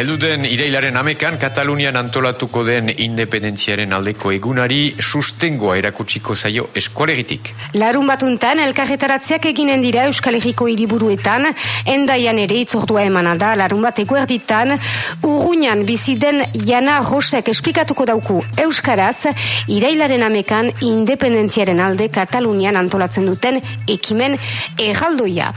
Elduden irailaren amekan, Katalunian antolatuko den independentziaren aldeko egunari sustengoa erakutsiko zaio eskualegitik. Larun batuntan, elkarretaratzeak eginen dira Euskal Herriko hiriburuetan, endaian ere itzordua emana da, larun bat eguerditan, urruñan biziden jana rosek esplikatuko dauku Euskaraz, irailaren amekan independentziaren alde Katalunian antolatzen duten ekimen erraldoia.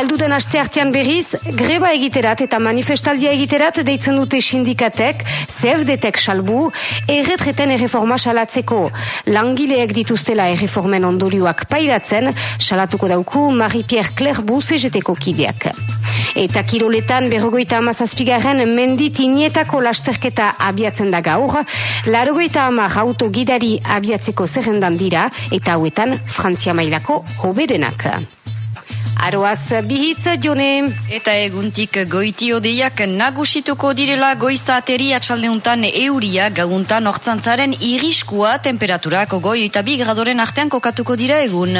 Elduden aste artean berriz, greba egiterat eta manifestaldia egiterat deitzen dute sindikatek, CFDtek salbu, erretreten erreforma salatzeko. Langileek dituztela erreformen ondorioak pairatzen, salatuko dauku Marie-Pierre Clerbu CGTko kideak. Eta kiroletan berrogoita amazazpigarren mendit inietako lasterketa abiatzen da gaur, larogoita amar autogidari abiatzeko zerrendan dira, eta hauetan Frantzia mailako hoberenak. Aroaz bihitz, jone. Eta eguntik goiti odeiak nagusituko direla goiza ateri atxaldeuntan euria gauntan ortsantzaren iriskua temperaturako goi eta bi gradoren artean kokatuko dira egun.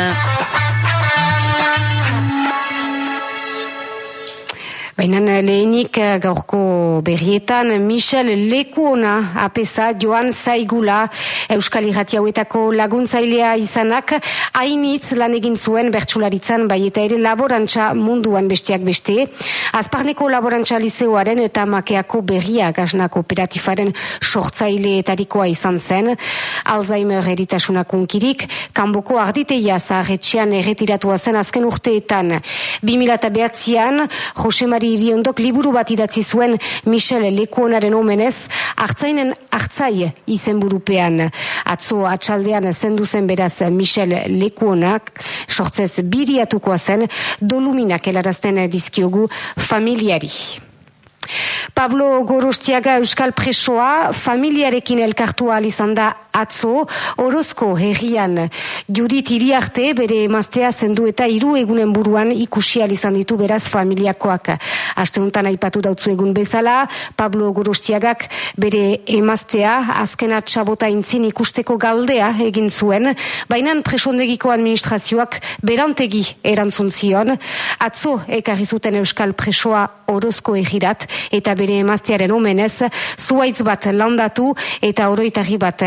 Baina lehenik eh, gaurko berrietan Michel Lekuona apesa joan zaigula Euskal Irrati hauetako laguntzailea izanak hainitz lan egin zuen bertsularitzan bai eta ere laborantza munduan besteak beste. Azparneko laborantza liceoaren eta makeako berria gazna kooperatifaren sortzaileetarikoa izan zen. Alzheimer eritasunak unkirik, kanboko arditeia zaharretxean erretiratua zen azken urteetan. 2008an, Jose Mari iriondok liburu bat idatzi zuen Michel Lekuonaren omenez, hartzainen hartzai izenburupean. Atzo atxaldean zendu zen beraz Michel Lekuonak, sortzez biriatukoa zen, doluminak helarazten dizkiogu familiari. Pablo Gorostiaga Euskal Presoa familiarekin elkartu izan da atzo, orozko herrian Judit iriarte bere emaztea zendu eta hiru egunen buruan ikusi izan ditu beraz familiakoak. Asteuntan aipatu dautzu egun bezala, Pablo Gorostiagak bere emaztea azken atxabota intzin ikusteko galdea egin zuen, baina presondegiko administrazioak berantegi erantzun zion. Atzo ekarri zuten Euskal Presoa orozko egirat eta bere emaztearen omenez zuaitz bat landatu eta oroitarri bat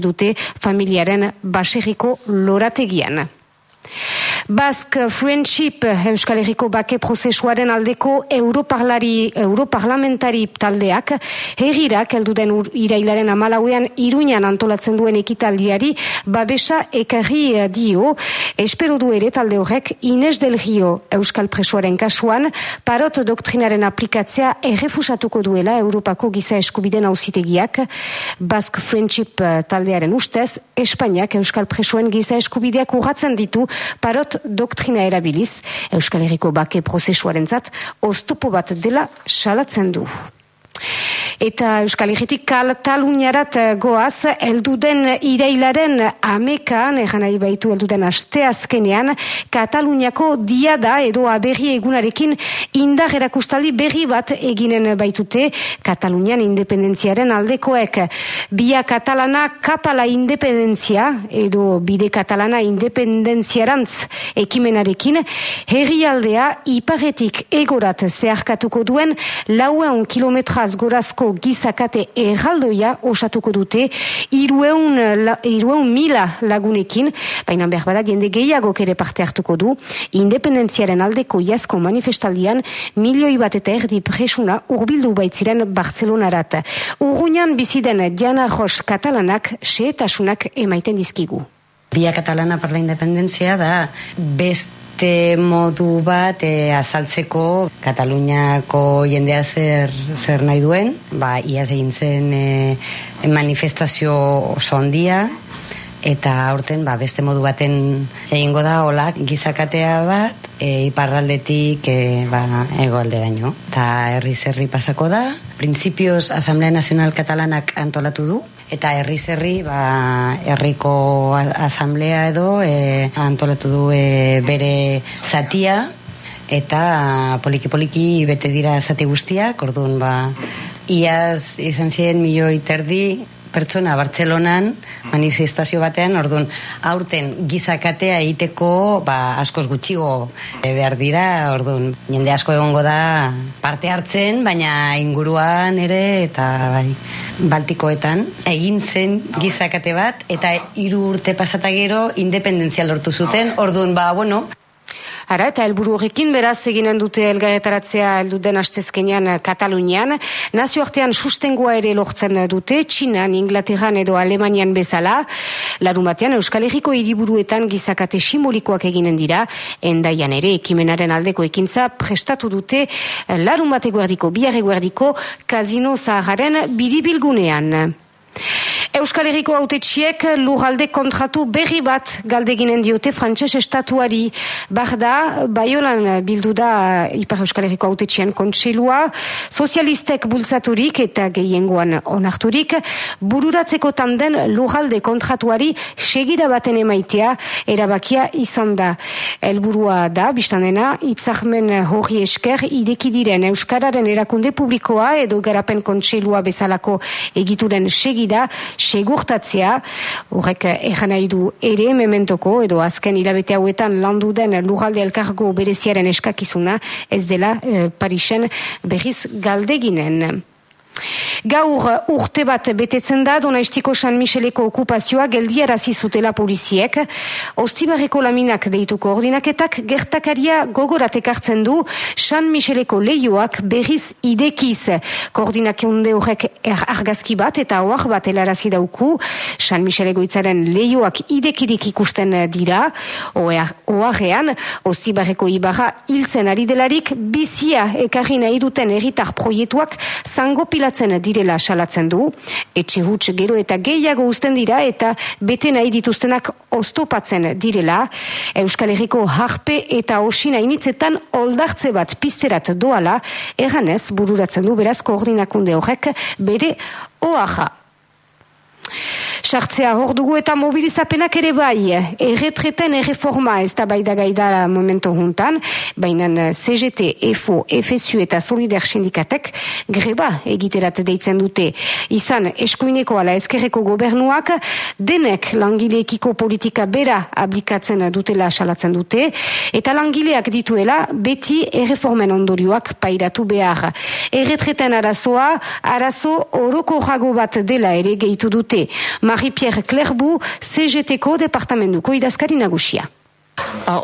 dute familiaren baseriko lorategian. Basque Friendship Euskal Herriko bake prozesuaren aldeko europarlari, europarlamentari taldeak herrirak elduden irailaren amalauean iruñan antolatzen duen ekitaldiari babesa ekarri dio. Espero du ere talde horrek Ines del Rio Euskal Presoaren kasuan parot doktrinaren aplikatzea errefusatuko duela Europako giza eskubiden auzitegiak. Basque Friendship taldearen ustez Espainiak Euskal Presoen giza eskubideak urratzen ditu parot doktrina erabiliz, Euskal Herriko bake prozesuaren zat, oztopo bat dela salatzen du. Eta Euskal Herritik Kataluniarat eh, goaz, elduden irailaren amekan, egan nahi baitu elduden asteazkenean, Kataluniako diada edo aberri egunarekin indar erakustaldi berri bat eginen baitute Katalunian independentziaren aldekoek. Bia katalana kapala independentzia edo bide katalana independentziarantz ekimenarekin, herrialdea iparetik egorat zeharkatuko duen lauen kilometraz gorazko gizakate erraldoia osatuko dute irueun, la, irueun mila lagunekin, baina behar bada jende gehiago ere parte hartuko du, independentziaren aldeko jasko manifestaldian milioi bat eta erdi presuna urbildu baitziren Barcelonarat. Urruñan biziden Diana Ros katalanak seetasunak emaiten dizkigu. Bia katalana parla independentzia da best beste modu bat e, azaltzeko Kataluniako jendea zer, zer nahi duen, ba, iaz egin zen e, manifestazio oso ondia, eta aurten ba, beste modu baten egingo da hola gizakatea bat e, iparraldetik e, ba, egoalde gaino. Eta herri zerri pasako da, Printzipioz Asamblea Nazional Katalanak antolatu du, eta herri zerri ba, herriko asamblea edo e, antolatu du e, bere zatia. Eta poliki poliki bete dira zati guztiak. Orduan ba iaz izan ziren milioi terdi pertsona Bartzelonan manifestazio batean, orduan aurten gizakatea egiteko ba, askoz gutxigo e, behar dira, orduan jende asko egongo da parte hartzen, baina inguruan ere eta bai, baltikoetan egin zen gizakate bat eta hiru urte pasata gero independentzia lortu zuten, orduan ba, bueno, Ara, eta helburu horrekin beraz eginen dute elgarretaratzea elduden astezkenean Katalunian. Nazio artean sustengoa ere lortzen dute, Txinan, Inglaterran edo Alemanian bezala. Larun batean, Euskal Herriko hiriburuetan gizakate simbolikoak eginen dira. Endaian ere, ekimenaren aldeko ekintza prestatu dute larun bateko erdiko, biarre guerdiko, kazino zaharen biribilgunean. Euskal Herriko autetxiek lurralde kontratu berri bat galdeginen diote frantses estatuari. Barda, baiolan bildu da Ipar Euskal Herriko autetxien kontselua, sozialistek bultzaturik eta gehiengoan onarturik, bururatzeko tanden lurralde kontratuari segida baten emaitea erabakia izan da. Elburua da, biztanena, itzahmen hori esker idekidiren Euskararen erakunde publikoa edo garapen kontselua bezalako egituren segida, segurtatzea, horrek egan nahi du ere mementoko, edo azken hilabete hauetan landu den lugalde elkargo bereziaren eskakizuna, ez dela eh, Parisen berriz galdeginen. Gaur urte bat betetzen da Donaistiko San Micheleko okupazioa geldiarazi zutela poliziek. Ostibarreko laminak deitu koordinaketak gertakaria gogoratek hartzen du San Micheleko leioak berriz idekiz. Koordinakunde horrek er argazki bat eta hoak bat elarazi dauku. San Micheleko itzaren leioak idekirik ikusten dira. Oarean, Ostibarreko ibarra hiltzen ari delarik bizia ekarri nahi duten erritar proietuak zango pilatzen direla salatzen du, etxe huts gero eta gehiago uzten dira eta bete nahi dituztenak oztopatzen direla, Euskal Herriko harpe eta osina initzetan oldartze bat pizterat doala, erganez bururatzen du beraz koordinakunde horrek bere oaxa. Sartzea hor dugu eta mobilizapenak ere bai, erretreten erreforma ez da bai da gaida momento juntan, baina CGT, EFO, FSU eta Solider Sindikatek greba egiterat deitzen dute. Izan eskuineko ala eskerreko gobernuak denek langileekiko politika bera aplikatzen dutela salatzen dute, eta langileak dituela beti erreformen ondorioak pairatu behar. Erretreten arazoa, arazo oroko jago bat dela ere gehitu dute. Marie-Pierre Clerbou, CGTko departamentuko idazkari nagusia. Alors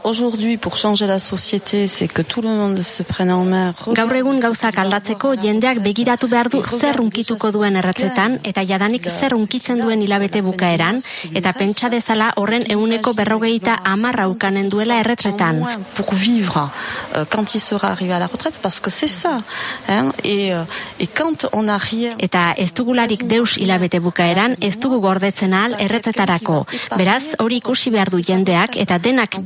aujourd'hui, pour changer la société, c'est que tout le monde se prenne en main. Gaur egun gauzak aldatzeko jendeak begiratu behar du zer unkituko duen erratzetan eta jadanik zer unkitzen duen hilabete bukaeran eta pentsa dezala horren euneko berrogeita amarra ukanen duela erretretan. Pour vivre euh, quand il sera arrivé à la retraite, parce que c'est ça. Hein? Et, euh, et quand on a rien... Eta ez dugularik deus hilabete bukaeran, ez dugu gordetzen ahal erretretarako. Beraz, hori ikusi behar du jendeak eta denak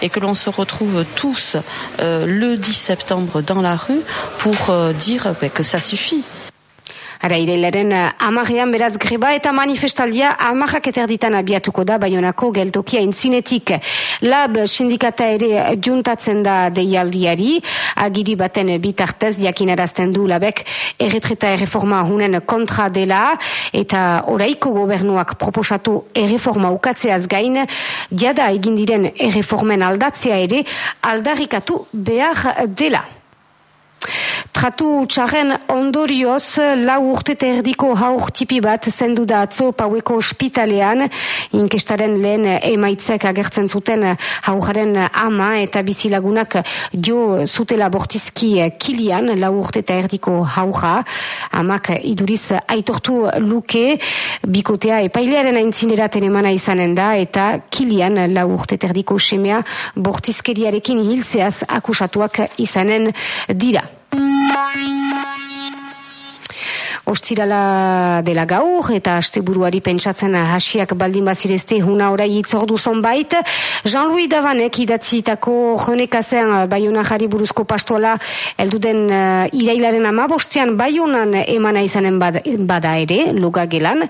Et que l'on se retrouve tous euh, le 10 septembre dans la rue pour euh, dire bah, que ça suffit. Ara ireilaren eh, amarrean beraz greba eta manifestaldia amarrak eterditan abiatuko da baionako geltokia intzinetik. Lab sindikata ere juntatzen da deialdiari, agiri baten bitartez jakinarazten du labek erretreta erreforma hunen kontra dela eta oraiko gobernuak proposatu erreforma ukatzeaz gain, jada egindiren erreformen aldatzea ere aldarrikatu behar dela. Tratu txarren ondorioz lau urte erdiko haur tipi bat zendu da atzo paueko ospitalean inkestaren lehen emaitzek agertzen zuten hauraren ama eta bizilagunak jo zutela bortizki kilian lau urte erdiko haura amak iduriz aitortu luke bikotea epailearen aintzineraten emana izanen da eta kilian lau urte erdiko semea bortizkeriarekin hiltzeaz akusatuak izanen dira. Bye. Ostirala dela gaur eta asteburuari pentsatzen hasiak baldin bazirezte huna orai itzordu zonbait. Jean-Louis Davanek idatzitako jonekazen Bayona jari buruzko pastoala elduden uh, irailaren amabostean Bayonan emana izanen bada ere, loga gelan.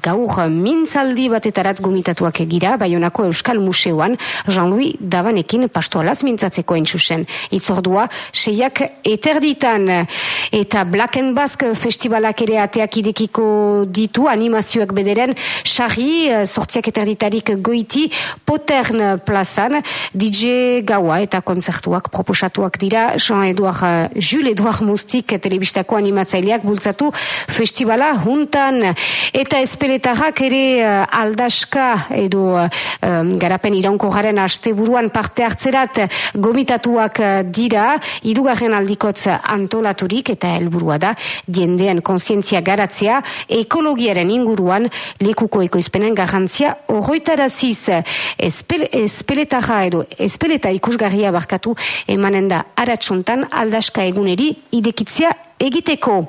Gaur mintzaldi batetarat gomitatuak egira Bayonako Euskal Museoan Jean-Louis Davanekin pastoalaz mintzatzeko entzusen. Itzordua, seiak eterditan eta Black and Basque festivalak ere ateak idekiko ditu animazioak bederen. Sarri, sortziak eterditarik goiti potern plazan. DJ Gaua eta konzertuak proposatuak dira. Jean-Edouard, Jules Edouard Mustik telebistako animatzaileak bultzatu festivala juntan. Eta espeletarrak ere aldaska edo um, garapen iraunko garen asteburuan parte hartzerat gomitatuak dira. Irugarren aldikotz antolaturik eta helburua da jendean konsientzia garatzea ekologiaren inguruan lekuko ekoizpenen garrantzia horroitaraziz espel, espeletaja edo espeleta ikusgarria barkatu emanen da aratsuntan aldaska eguneri idekitzea egiteko.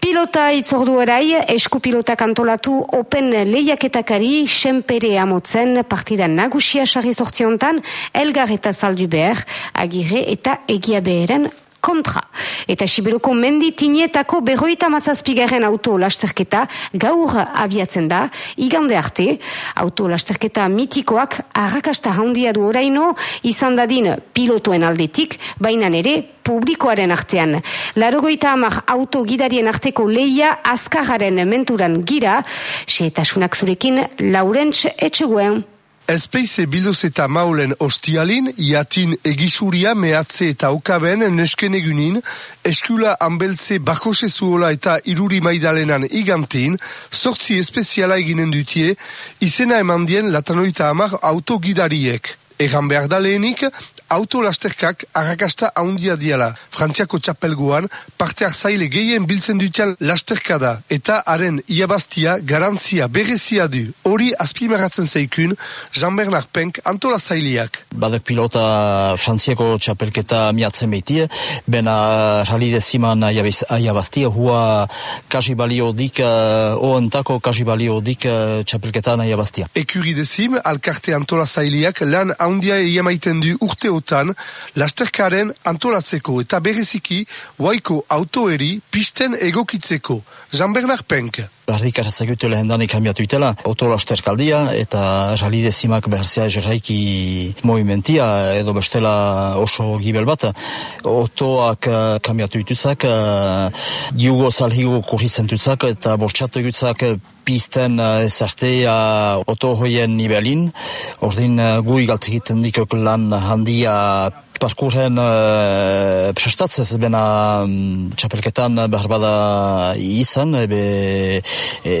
Pilota itzordu erai, esku pilota kantolatu open lehiaketakari senpere amotzen partidan nagusia sarri sortziontan, elgar eta zaldu behar, agire eta egia beharen kontra. Eta Siberoko menditinietako berroita mazazpigaren auto lasterketa gaur abiatzen da, igande arte, auto lasterketa mitikoak arrakasta handia du oraino, izan dadin pilotoen aldetik, baina ere publikoaren artean. Larogoita amak auto gidarien arteko leia azkararen menturan gira, se eta zurekin Laurentz Etxeguen. Ezpeize biluz eta maulen ostialin, iatin egisuria mehatze eta okaben nesken egunin, eskula anbeltze bakose zuola eta iruri maidalenan igantin, sortzi espeziala eginen dutie, izena eman dien latanoita amar autogidariek. Egan behar da lehenik, autolasterkak arrakasta haundia diala. Frantziako txapelgoan, parte zaile gehien biltzen dutian lasterka da, eta haren iabaztia garantzia berezia du. Hori azpimeratzen zeikun, Jean-Bernard Penk antola zailiak. Badek pilota Frantziako txapelketa miatzen behitie, bena rali deziman iabaztia, hua kasi balio dik, uh, oentako kasi balio dik uh, txapelketa iabaztia. Ekuri dezim, alkarte antola zailiak lan haundia eiamaiten du urteotan lasterkaren antolatzeko eta bereziki waiko autoeri pisten egokitzeko. Jean-Bernard Penk. Bardik arazagutu lehen danik hamiatu itela, autolasterkaldia eta ralidezimak beharzea jeraiki movimentia edo bestela oso gibel bat. Otoak uh, kamiatu ituzak, uh, giugo salhigo kurrizentutzak eta bortxatu gutzak pisten uh, ezartea oto hoien nibelin. Ordin uh, gui galtzikiten dikok lan handia parkurren uh, prestatzez bena um, txapelketan behar bada izan ebe, e,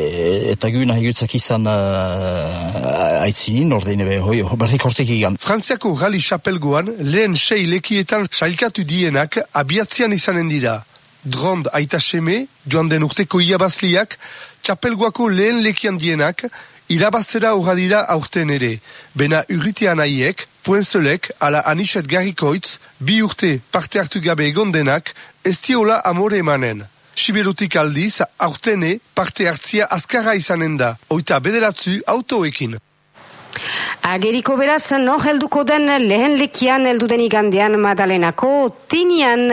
eta gu nahi gutzak izan uh, aitzinin ordein ebe hoi, berdik hortik igan. Frantziako gali txapelgoan lehen sei lekietan sailkatu dienak abiatzean izanen dira. Drond aita seme, joan den urteko iabazliak, txapelgoako lehen lekian dienak, irabaztera dira aurten ere. Bena urritean aiek, Puenzelek, ala Aniset Garrikoitz, bi urte parte hartu gabe egondenak, ez diola amore emanen. Siberutik aldiz, aurtene parte hartzia azkarra izanen da, oita bederatzu autoekin. Ageriko beraz, no helduko den lehen lekian helduden igandean Madalenako tinian.